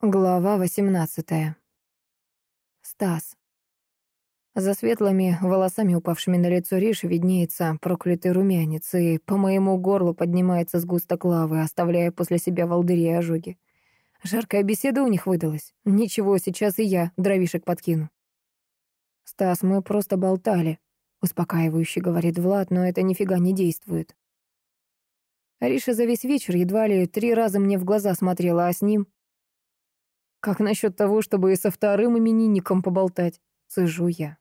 Глава 18. Стас. За светлыми волосами, упавшими на лицо Риши, виднеется проклятый румянец, и по моему горлу поднимается сгусток лавы, оставляя после себя волдыри и ожоги. Жаркая беседа у них выдалась. Ничего, сейчас и я дровишек подкину. «Стас, мы просто болтали», — успокаивающе говорит Влад, но это нифига не действует. Риша за весь вечер едва ли три раза мне в глаза смотрела, а с ним как насчет того, чтобы и со вторым именинником поболтать? Цежу я.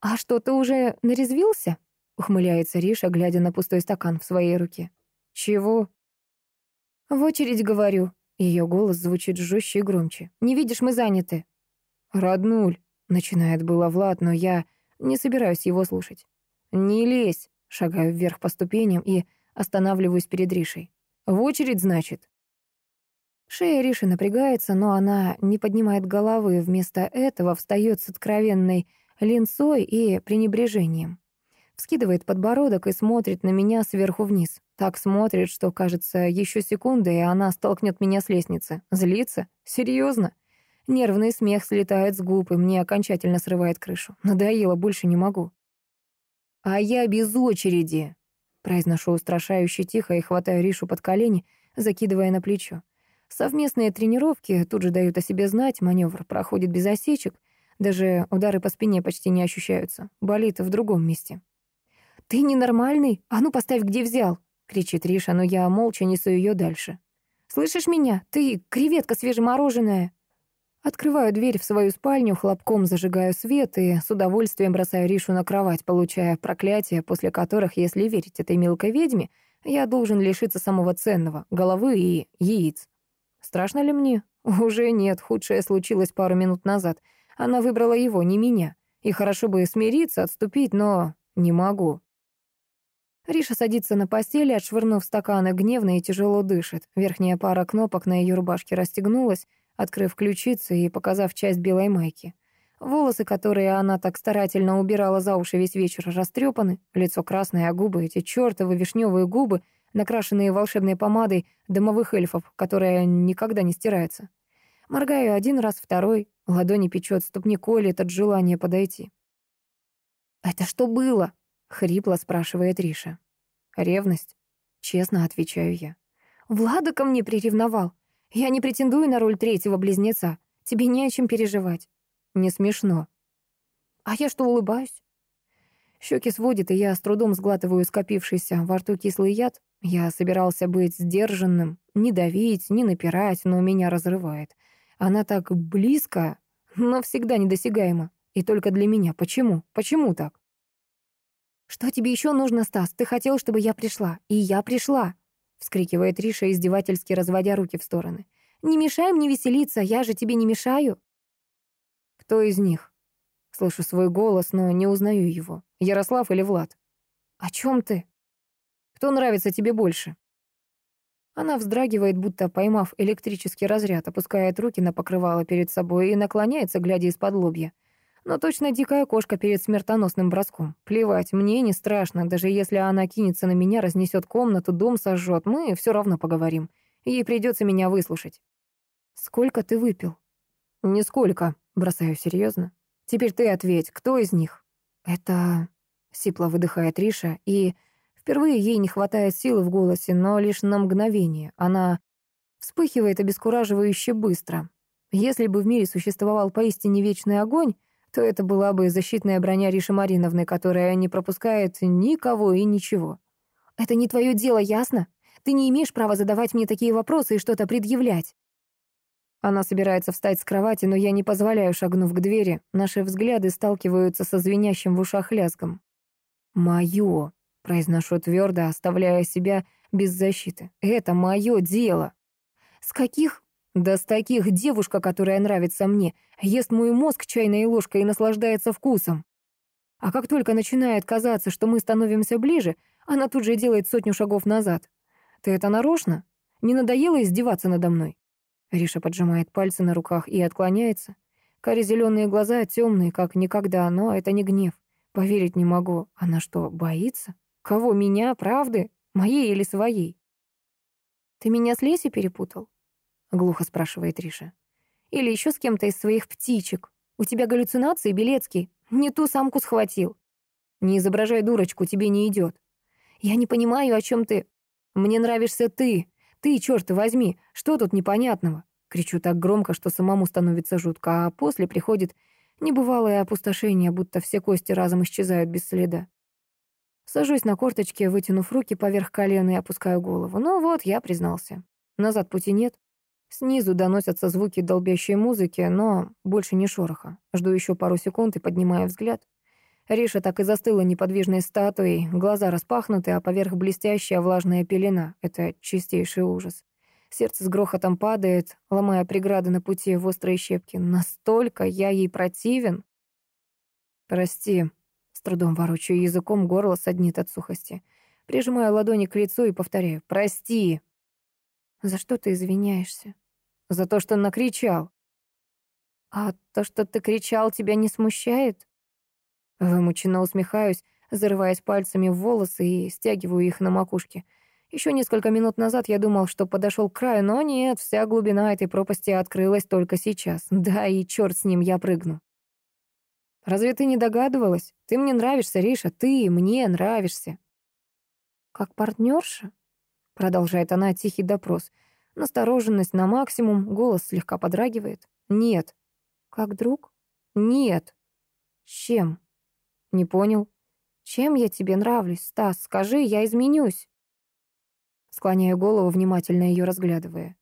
А что, ты уже нарезвился? Ухмыляется Риша, глядя на пустой стакан в своей руке. Чего? В очередь говорю. Ее голос звучит жестче и громче. Не видишь, мы заняты. Роднуль, начинает было Влад, но я не собираюсь его слушать. Не лезь, шагаю вверх по ступеням и останавливаюсь перед Ришей. В очередь, значит? Шея Риши напрягается, но она не поднимает головы, вместо этого встает с откровенной линцой и пренебрежением. Вскидывает подбородок и смотрит на меня сверху вниз. Так смотрит, что, кажется, еще секунда, и она столкнет меня с лестницы. Злится? Серьезно? Нервный смех слетает с губ, и мне окончательно срывает крышу. Надоело, больше не могу. «А я без очереди!» Произношу устрашающе тихо и хватаю Ришу под колени, закидывая на плечо. Совместные тренировки тут же дают о себе знать, маневр проходит без осечек, даже удары по спине почти не ощущаются, болит в другом месте. «Ты ненормальный? А ну поставь, где взял!» — кричит Риша, но я молча несу ее дальше. «Слышишь меня? Ты креветка свежемороженая!» Открываю дверь в свою спальню, хлопком зажигаю свет и с удовольствием бросаю Ришу на кровать, получая проклятия, после которых, если верить этой мелкой ведьме, я должен лишиться самого ценного — головы и яиц. Страшно ли мне? Уже нет, худшее случилось пару минут назад. Она выбрала его, не меня. И хорошо бы смириться, отступить, но не могу. Риша садится на постели, отшвырнув стаканы, гневно и тяжело дышит. Верхняя пара кнопок на ее рубашке расстегнулась, открыв ключицы и показав часть белой майки. Волосы, которые она так старательно убирала за уши весь вечер, растрепаны, лицо красное, а губы, эти чертовы вишневые губы, накрашенные волшебной помадой дымовых эльфов, которая никогда не стирается. Моргаю один раз, второй, ладони печет, ступни колет от желания подойти. «Это что было?» — хрипло спрашивает Риша. «Ревность?» — честно отвечаю я. «Влада ко мне приревновал. Я не претендую на роль третьего близнеца. Тебе не о чем переживать». «Не смешно». «А я что, улыбаюсь?» Щеки сводит, и я с трудом сглатываю скопившийся во рту кислый яд. Я собирался быть сдержанным, не давить, не напирать, но меня разрывает. Она так близко, но всегда недосягаема. И только для меня. Почему? Почему так? «Что тебе еще нужно, Стас? Ты хотел, чтобы я пришла. И я пришла!» вскрикивает Риша, издевательски разводя руки в стороны. «Не мешай мне веселиться, я же тебе не мешаю!» «Кто из них?» Слышу свой голос, но не узнаю его. Ярослав или Влад? «О чем ты?» Кто нравится тебе больше?» Она вздрагивает, будто поймав электрический разряд, опускает руки на покрывало перед собой и наклоняется, глядя из-под лобья. Но точно дикая кошка перед смертоносным броском. Плевать, мне не страшно, даже если она кинется на меня, разнесет комнату, дом сожжет, мы все равно поговорим. Ей придется меня выслушать. «Сколько ты выпил?» «Нисколько», — бросаю серьезно. «Теперь ты ответь, кто из них?» «Это...» — сипло выдыхает Риша и Впервые ей не хватает силы в голосе, но лишь на мгновение. Она вспыхивает обескураживающе быстро. Если бы в мире существовал поистине вечный огонь, то это была бы защитная броня Риши Мариновны, которая не пропускает никого и ничего. «Это не твое дело, ясно? Ты не имеешь права задавать мне такие вопросы и что-то предъявлять». Она собирается встать с кровати, но я не позволяю, шагнув к двери. Наши взгляды сталкиваются со звенящим в ушах лязгом. «Моё!» Произношу твердо, оставляя себя без защиты. Это мое дело. С каких? Да с таких девушка, которая нравится мне, ест мой мозг чайной ложкой и наслаждается вкусом. А как только начинает казаться, что мы становимся ближе, она тут же делает сотню шагов назад. Ты это нарочно? Не надоело издеваться надо мной? Риша поджимает пальцы на руках и отклоняется. Кари зеленые глаза темные, как никогда, но это не гнев. Поверить не могу. Она что, боится? Кого, меня, правды? Моей или своей? Ты меня с Лесей перепутал? — глухо спрашивает Риша. «Или еще с кем-то из своих птичек. У тебя галлюцинации, Белецкий? Не ту самку схватил». «Не изображай дурочку, тебе не идет». «Я не понимаю, о чем ты...» «Мне нравишься ты. Ты, черт возьми, что тут непонятного?» Кричу так громко, что самому становится жутко, а после приходит небывалое опустошение, будто все кости разом исчезают без следа. Сажусь на корточке, вытянув руки поверх колена и опускаю голову. Ну вот, я признался. Назад пути нет. Снизу доносятся звуки долбящей музыки, но больше не шороха. Жду еще пару секунд и поднимаю взгляд. Риша так и застыла неподвижной статуей, глаза распахнуты, а поверх блестящая влажная пелена. Это чистейший ужас. Сердце с грохотом падает, ломая преграды на пути в острые щепки. Настолько я ей противен. «Прости», — с трудом ворочаю языком, горло саднит от сухости. Прижимаю ладони к лицу и повторяю «Прости». «За что ты извиняешься?» За то, что накричал. А то, что ты кричал, тебя не смущает? Вымученно усмехаюсь, зарываясь пальцами в волосы и стягиваю их на макушке. Еще несколько минут назад я думал, что подошел к краю, но нет, вся глубина этой пропасти открылась только сейчас. Да, и черт с ним, я прыгну. Разве ты не догадывалась? Ты мне нравишься, Риша, ты мне нравишься. Как партнерша? Продолжает она тихий допрос. Настороженность на максимум, голос слегка подрагивает. Нет. Как друг? Нет. Чем? Не понял. Чем я тебе нравлюсь, Стас? Скажи, я изменюсь. Склоняю голову, внимательно ее разглядывая.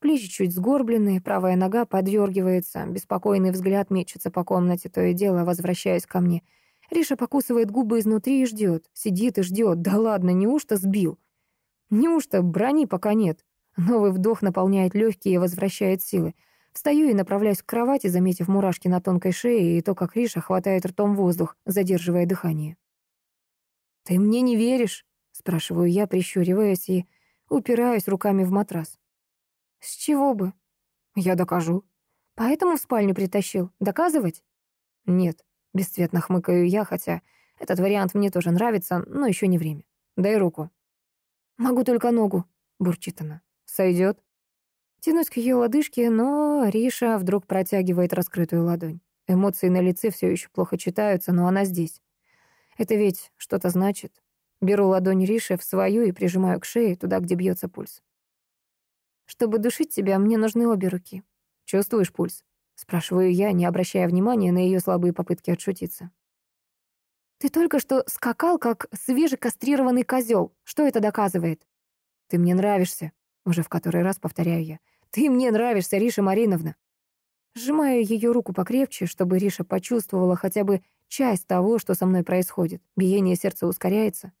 Плечи чуть сгорбленные, правая нога подергивается, беспокойный взгляд мечется по комнате, то и дело, возвращаясь ко мне. Риша покусывает губы изнутри и ждет, сидит и ждет. Да ладно, неужто сбил? Неужто брони пока нет? Новый вдох наполняет легкие и возвращает силы. Встаю и направляюсь к кровати, заметив мурашки на тонкой шее и то, как Риша хватает ртом воздух, задерживая дыхание. «Ты мне не веришь?» — спрашиваю я, прищуриваясь и упираюсь руками в матрас. «С чего бы?» «Я докажу». «Поэтому в спальню притащил? Доказывать?» «Нет», — бесцветно хмыкаю я, хотя этот вариант мне тоже нравится, но еще не время. Дай руку. «Могу только ногу», — бурчит она. Сойдет. Тянусь к ее лодыжке, но Риша вдруг протягивает раскрытую ладонь. Эмоции на лице все еще плохо читаются, но она здесь. Это ведь что-то значит. Беру ладонь Риши в свою и прижимаю к шее, туда, где бьется пульс. Чтобы душить тебя, мне нужны обе руки. Чувствуешь пульс? Спрашиваю я, не обращая внимания на ее слабые попытки отшутиться. Ты только что скакал, как свежекастрированный козел. Что это доказывает? Ты мне нравишься. Уже в который раз повторяю я. «Ты мне нравишься, Риша Мариновна!» Сжимаю ее руку покрепче, чтобы Риша почувствовала хотя бы часть того, что со мной происходит. Биение сердца ускоряется.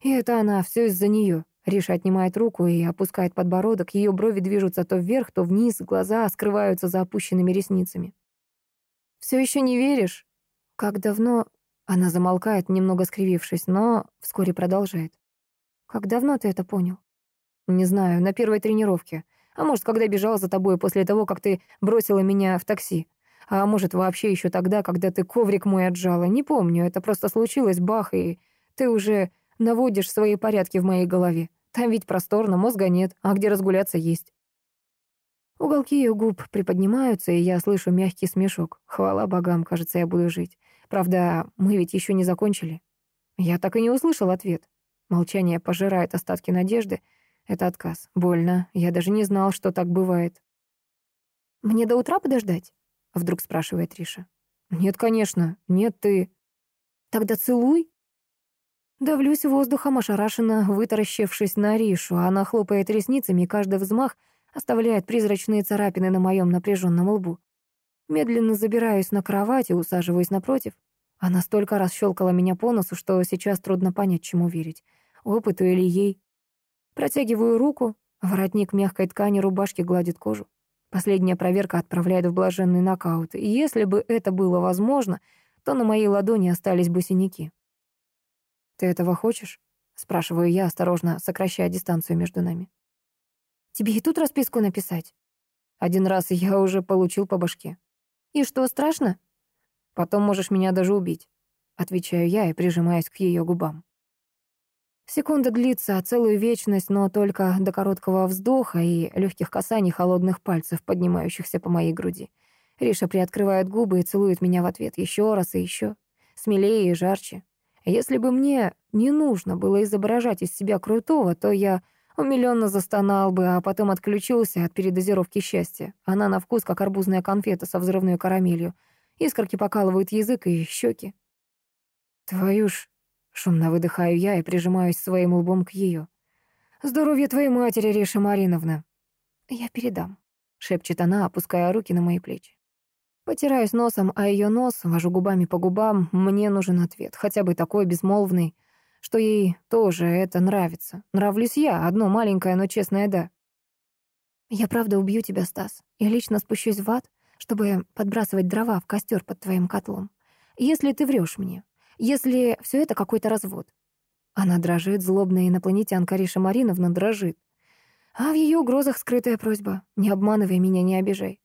И это она, все из-за нее. Риша отнимает руку и опускает подбородок, ее брови движутся то вверх, то вниз, глаза скрываются за опущенными ресницами. «Все еще не веришь?» «Как давно...» Она замолкает, немного скривившись, но вскоре продолжает. «Как давно ты это понял?» Не знаю, на первой тренировке. А может, когда бежал за тобой после того, как ты бросила меня в такси. А может, вообще еще тогда, когда ты коврик мой отжала. Не помню, это просто случилось, бах, и ты уже наводишь свои порядки в моей голове. Там ведь просторно, мозга нет, а где разгуляться есть. Уголки ее губ приподнимаются, и я слышу мягкий смешок. Хвала богам, кажется, я буду жить. Правда, мы ведь еще не закончили. Я так и не услышал ответ. Молчание пожирает остатки надежды, это отказ. Больно. Я даже не знал, что так бывает. «Мне до утра подождать?» — вдруг спрашивает Риша. «Нет, конечно. Нет, ты...» «Тогда целуй». Давлюсь воздухом, ошарашенно вытаращившись на Ришу. Она хлопает ресницами, и каждый взмах оставляет призрачные царапины на моем напряженном лбу. Медленно забираюсь на кровать и усаживаюсь напротив. Она столько раз щелкала меня по носу, что сейчас трудно понять, чему верить. Опыту или ей. Протягиваю руку, воротник мягкой ткани рубашки гладит кожу. Последняя проверка отправляет в блаженный нокаут. И если бы это было возможно, то на моей ладони остались бы синяки. «Ты этого хочешь?» — спрашиваю я, осторожно сокращая дистанцию между нами. «Тебе и тут расписку написать?» Один раз я уже получил по башке. «И что, страшно?» «Потом можешь меня даже убить», — отвечаю я и прижимаюсь к ее губам. Секунда длится целую вечность, но только до короткого вздоха и легких касаний холодных пальцев, поднимающихся по моей груди. Риша приоткрывает губы и целует меня в ответ еще раз и еще, смелее и жарче. Если бы мне не нужно было изображать из себя крутого, то я умилённо застонал бы, а потом отключился от передозировки счастья. Она на вкус, как арбузная конфета со взрывной карамелью. Искорки покалывают язык и щеки. Твою ж... Шумно выдыхаю я и прижимаюсь своим лбом к ее. «Здоровье твоей матери, Риша Мариновна!» «Я передам», — шепчет она, опуская руки на мои плечи. Потираюсь носом, а ее нос, вожу губами по губам. Мне нужен ответ, хотя бы такой безмолвный, что ей тоже это нравится. Нравлюсь я, одно маленькое, но честное «да». «Я правда убью тебя, Стас. Я лично спущусь в ад, чтобы подбрасывать дрова в костер под твоим котлом. Если ты врешь мне, если все это какой-то развод». Она дрожит, злобная инопланетянка Риша Мариновна дрожит. А в ее угрозах скрытая просьба. «Не обманывай меня, не обижай.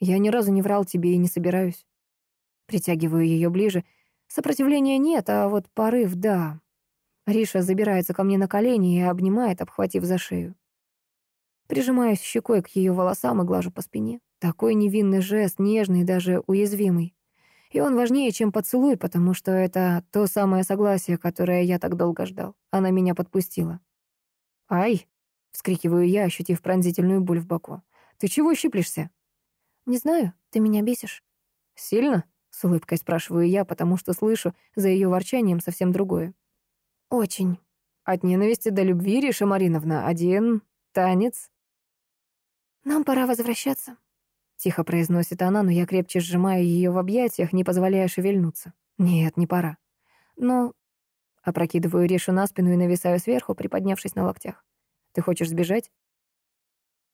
Я ни разу не врал тебе и не собираюсь. Притягиваю ее ближе. Сопротивления нет, а вот порыв — да. Риша забирается ко мне на колени и обнимает, обхватив за шею. Прижимаюсь щекой к ее волосам и глажу по спине. Такой невинный жест, нежный, даже уязвимый. И он важнее, чем поцелуй, потому что это то самое согласие, которое я так долго ждал. Она меня подпустила. «Ай!» — вскрикиваю я, ощутив пронзительную боль в боку. «Ты чего щиплешься?» «Не знаю, ты меня бесишь». «Сильно?» — с улыбкой спрашиваю я, потому что слышу за ее ворчанием совсем другое. «Очень». «От ненависти до любви, Риша Мариновна, один танец». «Нам пора возвращаться», — тихо произносит она, но я крепче сжимаю ее в объятиях, не позволяя шевельнуться. «Нет, не пора». «Но...» Опрокидываю Ришу на спину и нависаю сверху, приподнявшись на локтях. «Ты хочешь сбежать?»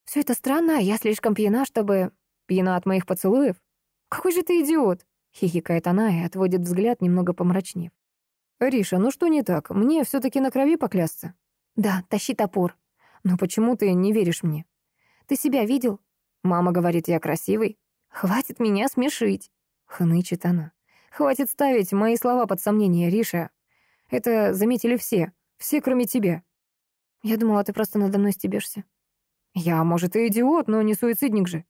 Все это странно, я слишком пьяна, чтобы...» Пьяна от моих поцелуев? Какой же ты идиот!» Хихикает она и отводит взгляд, немного помрачнев. «Риша, ну что не так? Мне все таки на крови поклясться?» «Да, тащи топор». «Но почему ты не веришь мне?» «Ты себя видел?» «Мама говорит, я красивый». «Хватит меня смешить», — хнычет она. «Хватит ставить мои слова под сомнение, Риша. Это заметили все. Все, кроме тебя». «Я думала, ты просто надо мной стебешься». «Я, может, и идиот, но не суицидник же».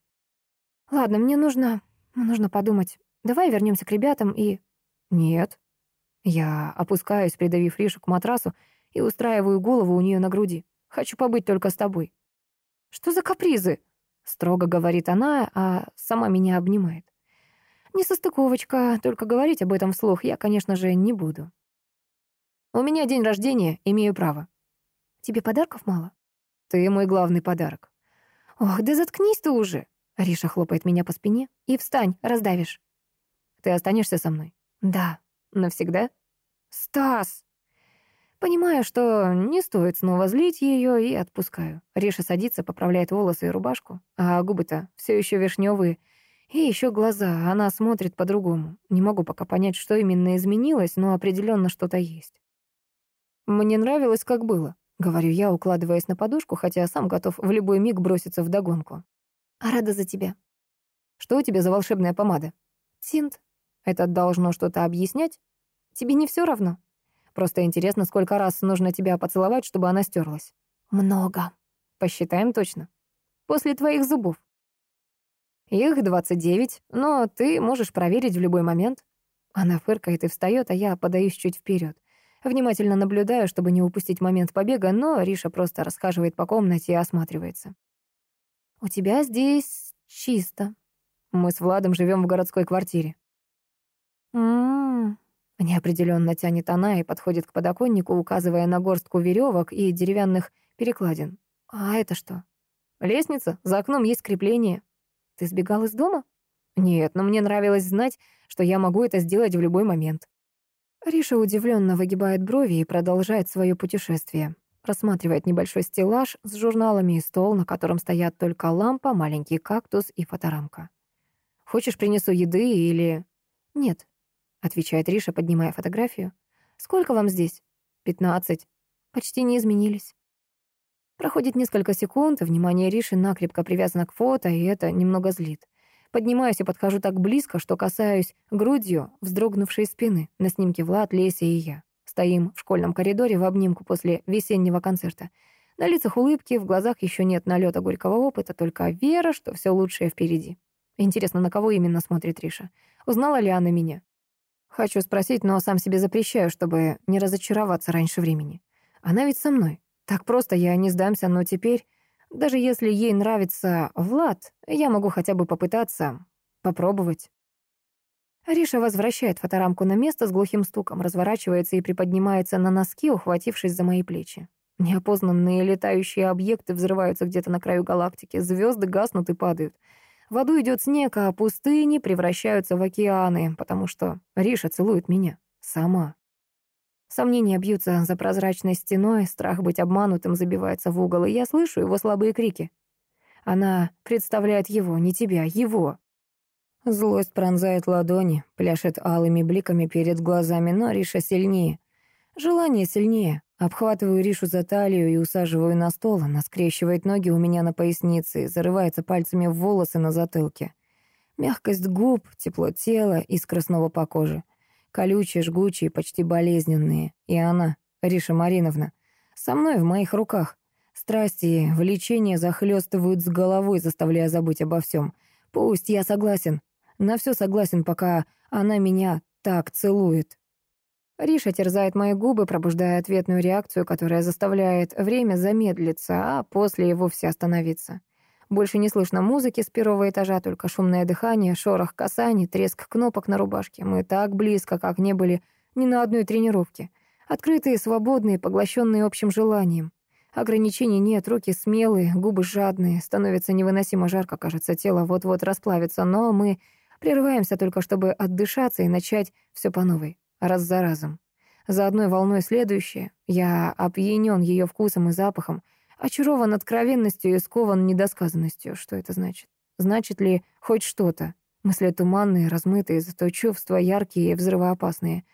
Ладно, мне нужно... нужно подумать. Давай вернемся к ребятам и... Нет. Я опускаюсь, придавив Ришу к матрасу, и устраиваю голову у нее на груди. Хочу побыть только с тобой. Что за капризы? Строго говорит она, а сама меня обнимает. Не состыковочка, только говорить об этом вслух я, конечно же, не буду. У меня день рождения, имею право. Тебе подарков мало? Ты мой главный подарок. Ох, да заткнись ты уже. Риша хлопает меня по спине. «И встань, раздавишь». «Ты останешься со мной?» «Да». «Навсегда?» «Стас!» Понимаю, что не стоит снова злить ее, и отпускаю. Риша садится, поправляет волосы и рубашку, а губы-то все еще вишневые. И еще глаза, она смотрит по-другому. Не могу пока понять, что именно изменилось, но определенно что-то есть. «Мне нравилось, как было», — говорю я, укладываясь на подушку, хотя сам готов в любой миг броситься в догонку. А рада за тебя. Что у тебя за волшебная помада? Тинт. Это должно что-то объяснять? Тебе не все равно? Просто интересно, сколько раз нужно тебя поцеловать, чтобы она стерлась. Много. Посчитаем точно. После твоих зубов. Их 29, но ты можешь проверить в любой момент. Она фыркает и встает, а я подаюсь чуть вперед. Внимательно наблюдаю, чтобы не упустить момент побега, но Риша просто расхаживает по комнате и осматривается. «У тебя здесь чисто. Мы с Владом живем в городской квартире». «М-м-м», неопределенно тянет она и подходит к подоконнику, указывая на горстку веревок и деревянных перекладин. «А это что?» «Лестница, за окном есть крепление». «Ты сбегал из дома?» «Нет, но мне нравилось знать, что я могу это сделать в любой момент». Риша удивленно выгибает брови и продолжает свое путешествие. Рассматривает небольшой стеллаж с журналами и стол, на котором стоят только лампа, маленький кактус и фоторамка. «Хочешь, принесу еды или...» «Нет», — отвечает Риша, поднимая фотографию. «Сколько вам здесь?» «Пятнадцать». «Почти не изменились». Проходит несколько секунд, внимание Риши накрепко привязано к фото, и это немного злит. Поднимаюсь и подхожу так близко, что касаюсь грудью вздрогнувшей спины. На снимке Влад, Леся и я. Стоим в школьном коридоре в обнимку после весеннего концерта. На лицах улыбки, в глазах еще нет налета горького опыта, только вера, что все лучшее впереди. Интересно, на кого именно смотрит Риша? Узнала ли она меня? Хочу спросить, но сам себе запрещаю, чтобы не разочароваться раньше времени. Она ведь со мной. Так просто я не сдамся, но теперь, даже если ей нравится Влад, я могу хотя бы попытаться, попробовать. Риша возвращает фоторамку на место с глухим стуком, разворачивается и приподнимается на носки, ухватившись за мои плечи. Неопознанные летающие объекты взрываются где-то на краю галактики, звезды гаснут и падают. В аду идет снег, а пустыни превращаются в океаны, потому что Риша целует меня. Сама. Сомнения бьются за прозрачной стеной, страх быть обманутым забивается в угол, и я слышу его слабые крики. Она представляет его, не тебя, его. Злость пронзает ладони, пляшет алыми бликами перед глазами, но Риша сильнее. Желание сильнее. Обхватываю Ришу за талию и усаживаю на стол. Она скрещивает ноги у меня на пояснице и зарывается пальцами в волосы на затылке. Мягкость губ, тепло тела, искра снова по коже. Колючие, жгучие, почти болезненные. И она, Риша Мариновна, со мной в моих руках. Страсти и влечения захлестывают с головой, заставляя забыть обо всем. Пусть я согласен. На все согласен, пока она меня так целует. Риша терзает мои губы, пробуждая ответную реакцию, которая заставляет время замедлиться, а после и вовсе остановиться. Больше не слышно музыки с первого этажа, только шумное дыхание, шорох касаний, треск кнопок на рубашке. Мы так близко, как не были ни на одной тренировке. Открытые, свободные, поглощенные общим желанием. Ограничений нет, руки смелые, губы жадные. Становится невыносимо жарко, кажется, тело вот-вот расплавится, но мы прерываемся только, чтобы отдышаться и начать все по новой раз за разом. За одной волной следующее. Я опьянен ее вкусом и запахом, очарован откровенностью и скован недосказанностью. Что это значит? Значит ли хоть что-то? Мысли туманные, размытые, зато чувства яркие и взрывоопасные.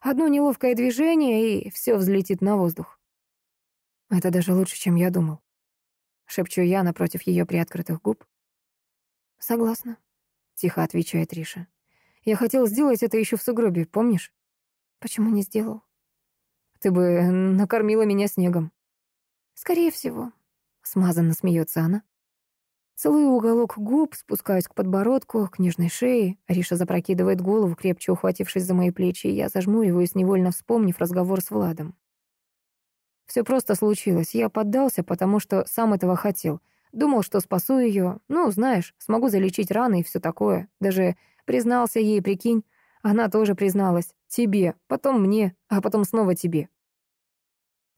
Одно неловкое движение, и все взлетит на воздух. Это даже лучше, чем я думал. Шепчу я напротив ее приоткрытых губ. «Согласна», — тихо отвечает Риша. «Я хотел сделать это еще в сугробе, помнишь? Почему не сделал? Ты бы накормила меня снегом. Скорее всего. Смазанно смеется она. Целую уголок губ, спускаюсь к подбородку, к нежной шее. Ариша запрокидывает голову, крепче ухватившись за мои плечи, и я зажмуриваюсь, невольно вспомнив разговор с Владом. Все просто случилось. Я поддался, потому что сам этого хотел. Думал, что спасу ее. Ну, знаешь, смогу залечить раны и все такое. Даже признался ей, прикинь. Она тоже призналась. Тебе, потом мне, а потом снова тебе.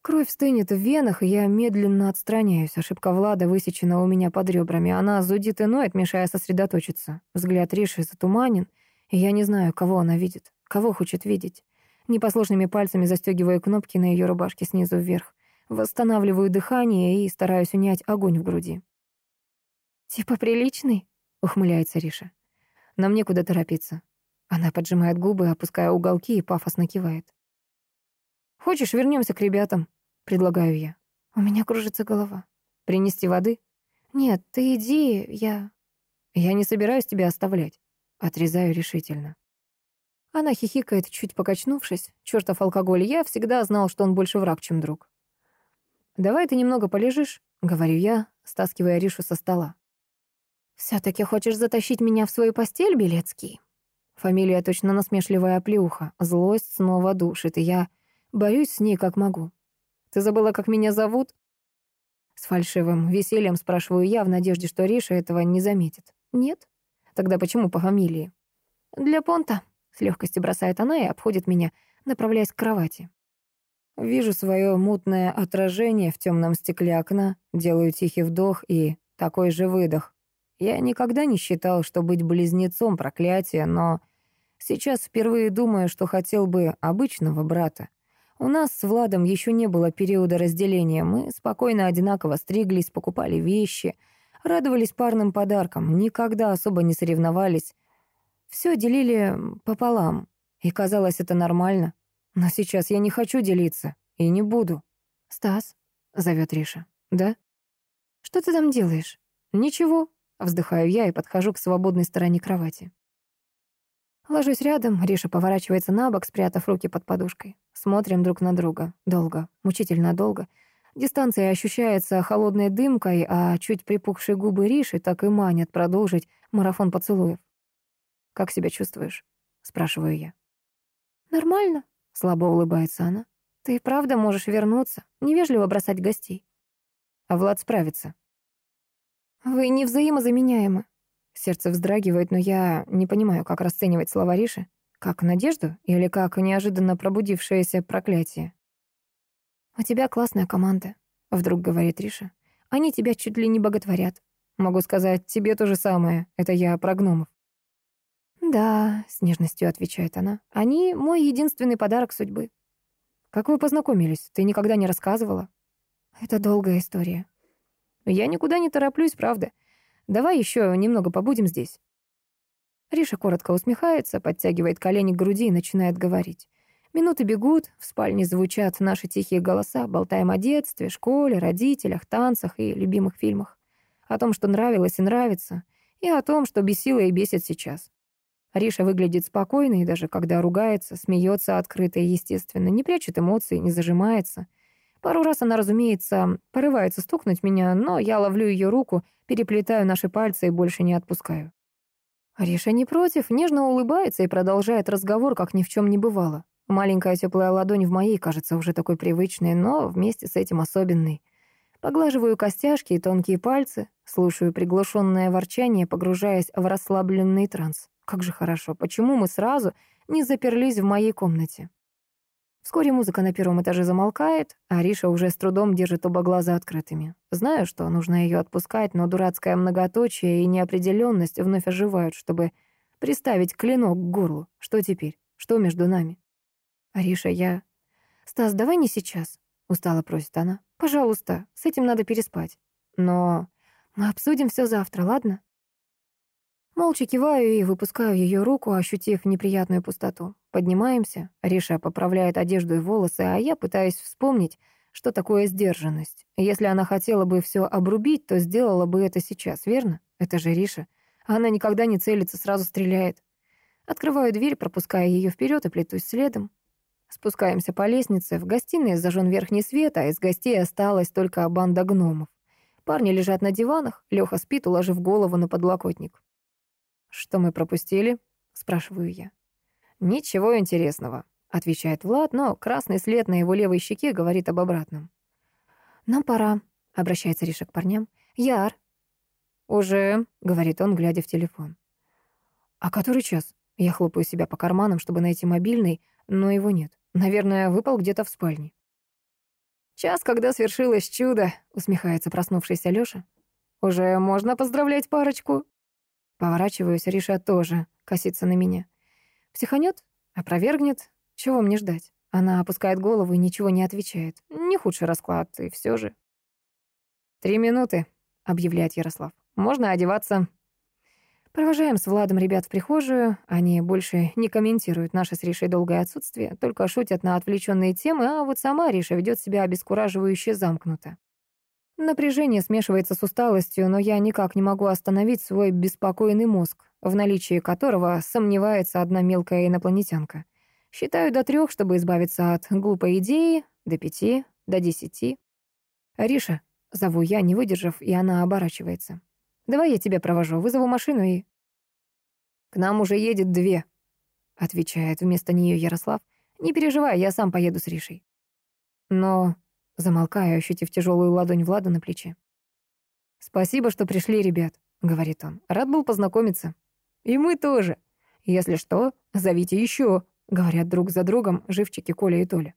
Кровь стынет в венах, и я медленно отстраняюсь. Ошибка Влада высечена у меня под ребрами. Она зудит и ноет, мешая сосредоточиться. Взгляд Риши затуманен, и я не знаю, кого она видит, кого хочет видеть. Непослушными пальцами застегиваю кнопки на ее рубашке снизу вверх. Восстанавливаю дыхание и стараюсь унять огонь в груди. «Типа приличный?» — ухмыляется Риша. «Нам некуда торопиться. Она поджимает губы, опуская уголки и пафосно кивает. «Хочешь, вернемся к ребятам?» — предлагаю я. У меня кружится голова. «Принести воды?» «Нет, ты иди, я...» «Я не собираюсь тебя оставлять», — отрезаю решительно. Она хихикает, чуть покачнувшись. Чёртов алкоголь, я всегда знал, что он больше враг, чем друг. «Давай ты немного полежишь», — говорю я, стаскивая Ришу со стола. «Всё-таки хочешь затащить меня в свою постель, Белецкий?» Фамилия точно насмешливая оплеуха. Злость снова душит, и я борюсь с ней как могу. «Ты забыла, как меня зовут?» С фальшивым весельем спрашиваю я, в надежде, что Риша этого не заметит. «Нет? Тогда почему по фамилии?» «Для понта», — с легкостью бросает она и обходит меня, направляясь к кровати. Вижу свое мутное отражение в темном стекле окна, делаю тихий вдох и такой же выдох. Я никогда не считал, что быть близнецом — проклятие, но сейчас впервые думаю, что хотел бы обычного брата. У нас с Владом еще не было периода разделения. Мы спокойно одинаково стриглись, покупали вещи, радовались парным подаркам, никогда особо не соревновались. Все делили пополам, и казалось это нормально. Но сейчас я не хочу делиться и не буду. «Стас», — зовет Риша, — «да?» «Что ты там делаешь?» «Ничего», Вздыхаю я и подхожу к свободной стороне кровати. Ложусь рядом, Риша поворачивается на бок, спрятав руки под подушкой. Смотрим друг на друга. Долго, мучительно долго. Дистанция ощущается холодной дымкой, а чуть припухшие губы Риши так и манят продолжить марафон поцелуев. «Как себя чувствуешь?» — спрашиваю я. «Нормально», — слабо улыбается она. «Ты правда можешь вернуться, невежливо бросать гостей». А Влад справится. «Вы не взаимозаменяемы». Сердце вздрагивает, но я не понимаю, как расценивать слова Риши. Как надежду или как неожиданно пробудившееся проклятие? «У тебя классная команда», — вдруг говорит Риша. «Они тебя чуть ли не боготворят». Могу сказать, тебе то же самое. Это я про гномов. «Да», — с нежностью отвечает она. «Они — мой единственный подарок судьбы». «Как вы познакомились? Ты никогда не рассказывала?» «Это долгая история». «Я никуда не тороплюсь, правда. Давай еще немного побудем здесь». Риша коротко усмехается, подтягивает колени к груди и начинает говорить. Минуты бегут, в спальне звучат наши тихие голоса, болтаем о детстве, школе, родителях, танцах и любимых фильмах. О том, что нравилось и нравится, и о том, что бесило и бесит сейчас. Риша выглядит спокойной, и даже когда ругается, смеется открыто и естественно, не прячет эмоций, не зажимается. Пару раз она, разумеется, порывается стукнуть меня, но я ловлю ее руку, переплетаю наши пальцы и больше не отпускаю. Риша не против, нежно улыбается и продолжает разговор, как ни в чем не бывало. Маленькая теплая ладонь в моей кажется уже такой привычной, но вместе с этим особенной. Поглаживаю костяшки и тонкие пальцы, слушаю приглушенное ворчание, погружаясь в расслабленный транс. Как же хорошо, почему мы сразу не заперлись в моей комнате? Вскоре музыка на первом этаже замолкает, а Риша уже с трудом держит оба глаза открытыми. Знаю, что нужно ее отпускать, но дурацкое многоточие и неопределенность вновь оживают, чтобы приставить клинок к горлу. Что теперь? Что между нами? «Ариша, я...» «Стас, давай не сейчас», — устало просит она. «Пожалуйста, с этим надо переспать. Но мы обсудим все завтра, ладно?» Молча киваю и выпускаю ее руку, ощутив неприятную пустоту. Поднимаемся. Риша поправляет одежду и волосы, а я пытаюсь вспомнить, что такое сдержанность. Если она хотела бы все обрубить, то сделала бы это сейчас, верно? Это же Риша. Она никогда не целится, сразу стреляет. Открываю дверь, пропуская ее вперед и плетусь следом. Спускаемся по лестнице. В гостиной зажжен верхний свет, а из гостей осталась только банда гномов. Парни лежат на диванах, Лёха спит, уложив голову на подлокотник. «Что мы пропустили?» — спрашиваю я. «Ничего интересного», — отвечает Влад, но красный след на его левой щеке говорит об обратном. «Нам пора», — обращается Риша к парням. «Яр». «Уже», — говорит он, глядя в телефон. «А который час?» Я хлопаю себя по карманам, чтобы найти мобильный, но его нет. Наверное, выпал где-то в спальне. «Час, когда свершилось чудо», — усмехается проснувшийся Лёша. «Уже можно поздравлять парочку?» Поворачиваюсь, Риша тоже косится на меня. Психанет? Опровергнет? Чего мне ждать? Она опускает голову и ничего не отвечает. Не худший расклад, и все же. «Три минуты», — объявляет Ярослав. «Можно одеваться». Провожаем с Владом ребят в прихожую. Они больше не комментируют наше с Ришей долгое отсутствие, только шутят на отвлеченные темы, а вот сама Риша ведет себя обескураживающе замкнуто. Напряжение смешивается с усталостью, но я никак не могу остановить свой беспокойный мозг, в наличии которого сомневается одна мелкая инопланетянка. Считаю до трех, чтобы избавиться от глупой идеи, до пяти, до десяти. «Риша», — зову я, не выдержав, и она оборачивается. Давай я тебя провожу, вызову машину и...» «К нам уже едет две», — отвечает вместо нее Ярослав. «Не переживай, я сам поеду с Ришей». Но... Замолкаю, ощутив тяжелую ладонь Влада на плече. «Спасибо, что пришли, ребят», — говорит он. «Рад был познакомиться». «И мы тоже. Если что, зовите еще», — говорят друг за другом живчики Коля и Толя.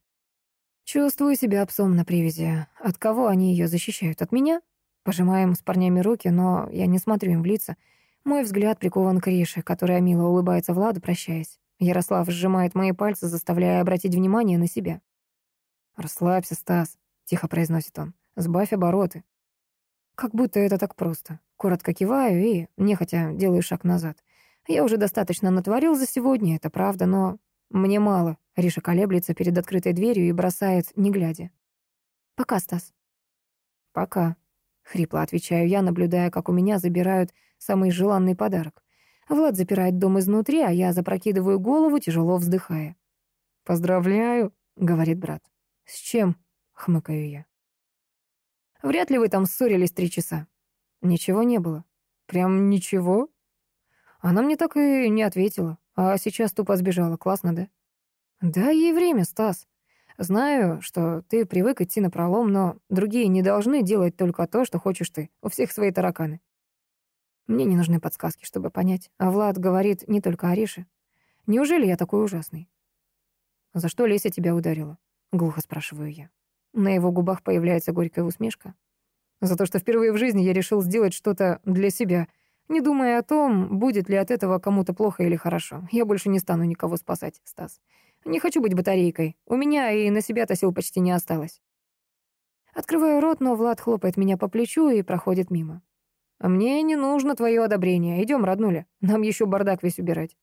Чувствую себя псом на привязи. От кого они ее защищают? От меня? Пожимаем с парнями руки, но я не смотрю им в лица. Мой взгляд прикован к Рише, которая мило улыбается Владу, прощаясь. Ярослав сжимает мои пальцы, заставляя обратить внимание на себя. «Расслабься, Стас», — тихо произносит он. «Сбавь обороты». Как будто это так просто. Коротко киваю и, нехотя, делаю шаг назад. Я уже достаточно натворил за сегодня, это правда, но мне мало. Риша колеблется перед открытой дверью и бросает, не глядя. «Пока, Стас». «Пока», Хрипло отвечаю я, наблюдая, как у меня забирают самый желанный подарок. Влад запирает дом изнутри, а я запрокидываю голову, тяжело вздыхая. «Поздравляю», — говорит брат. «С чем?» — хмыкаю я. «Вряд ли вы там ссорились три часа». «Ничего не было». «Прям ничего?» Она мне так и не ответила, а сейчас тупо сбежала. Классно, да? «Дай ей время, Стас. Знаю, что ты привык идти на пролом, но другие не должны делать только то, что хочешь ты. У всех свои тараканы. Мне не нужны подсказки, чтобы понять. А Влад говорит не только о Рише. Неужели я такой ужасный? «За что Леся тебя ударила?» — глухо спрашиваю я. На его губах появляется горькая усмешка. «За то, что впервые в жизни я решил сделать что-то для себя, не думая о том, будет ли от этого кому-то плохо или хорошо. Я больше не стану никого спасать, Стас. Не хочу быть батарейкой. У меня и на себя-то сил почти не осталось». Открываю рот, но Влад хлопает меня по плечу и проходит мимо. «Мне не нужно твое одобрение. Идем, роднуля. Нам еще бардак весь убирать».